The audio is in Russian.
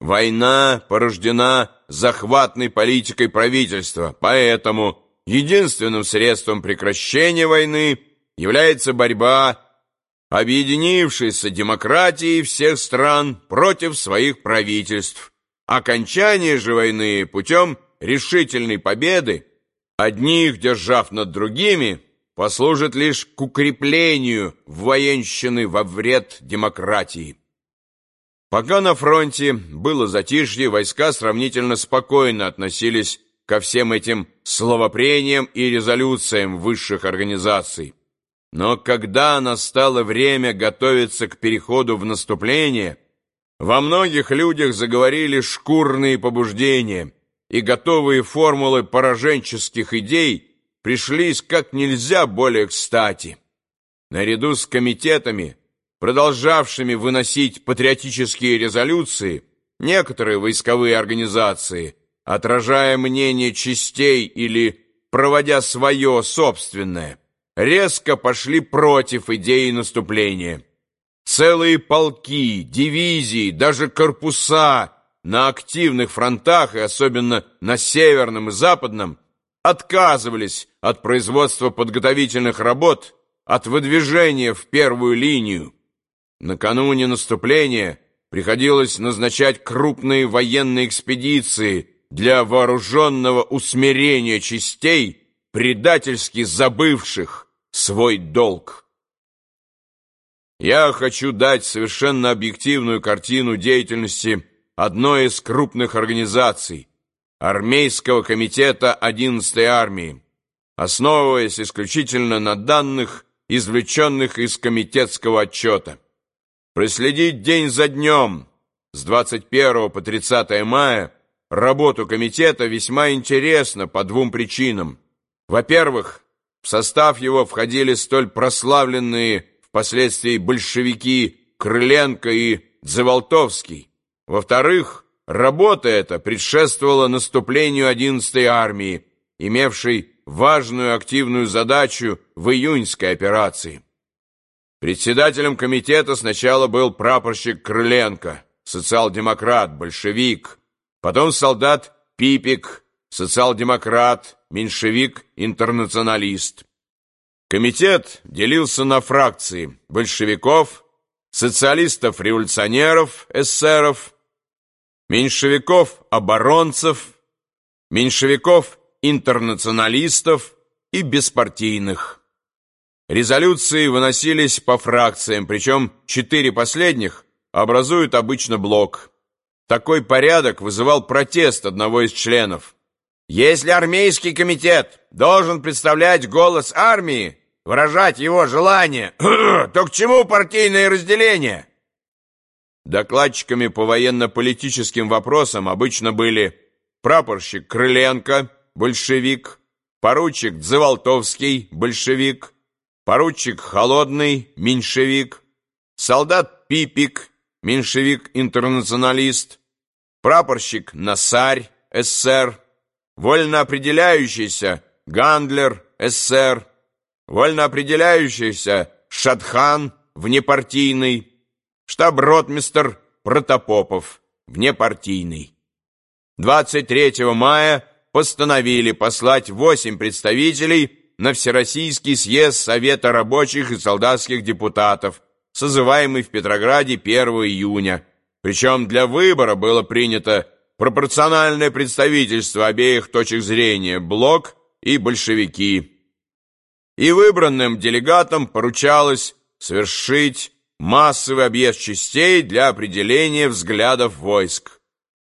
Война порождена захватной политикой правительства, поэтому единственным средством прекращения войны является борьба объединившейся демократии всех стран против своих правительств. Окончание же войны путем решительной победы одних держав над другими послужит лишь к укреплению военщины во вред демократии. Пока на фронте было затишье, войска сравнительно спокойно относились ко всем этим словопрениям и резолюциям высших организаций. Но когда настало время готовиться к переходу в наступление, во многих людях заговорили шкурные побуждения, и готовые формулы пораженческих идей пришлись как нельзя более кстати. Наряду с комитетами продолжавшими выносить патриотические резолюции, некоторые войсковые организации, отражая мнение частей или проводя свое собственное, резко пошли против идеи наступления. Целые полки, дивизии, даже корпуса на активных фронтах и особенно на северном и западном отказывались от производства подготовительных работ, от выдвижения в первую линию. Накануне наступления приходилось назначать крупные военные экспедиции для вооруженного усмирения частей, предательски забывших свой долг. Я хочу дать совершенно объективную картину деятельности одной из крупных организаций Армейского комитета 11-й армии, основываясь исключительно на данных, извлеченных из комитетского отчета. Проследить день за днем с 21 по 30 мая работу комитета весьма интересно по двум причинам. Во-первых, в состав его входили столь прославленные впоследствии большевики Крыленко и Дзеволтовский. Во-вторых, работа эта предшествовала наступлению 11-й армии, имевшей важную активную задачу в июньской операции. Председателем комитета сначала был прапорщик Крыленко, социал-демократ, большевик, потом солдат Пипик, социал-демократ, меньшевик, интернационалист. Комитет делился на фракции большевиков, социалистов-революционеров, эсеров, меньшевиков-оборонцев, меньшевиков-интернационалистов и беспартийных. Резолюции выносились по фракциям, причем четыре последних образуют обычно блок. Такой порядок вызывал протест одного из членов. Если армейский комитет должен представлять голос армии, выражать его желание, то к чему партийное разделение? Докладчиками по военно-политическим вопросам обычно были прапорщик Крыленко, большевик, поручик Дзеволтовский, большевик, поручик Холодный, меньшевик, солдат Пипик, меньшевик-интернационалист, прапорщик Насарь, СССР, вольно определяющийся Гандлер, СССР, вольно определяющийся Шатхан, внепартийный, штаб-ротмистер Протопопов, внепартийный. 23 мая постановили послать восемь представителей на Всероссийский съезд Совета рабочих и солдатских депутатов, созываемый в Петрограде 1 июня. Причем для выбора было принято пропорциональное представительство обеих точек зрения – блок и большевики. И выбранным делегатам поручалось совершить массовый объезд частей для определения взглядов войск.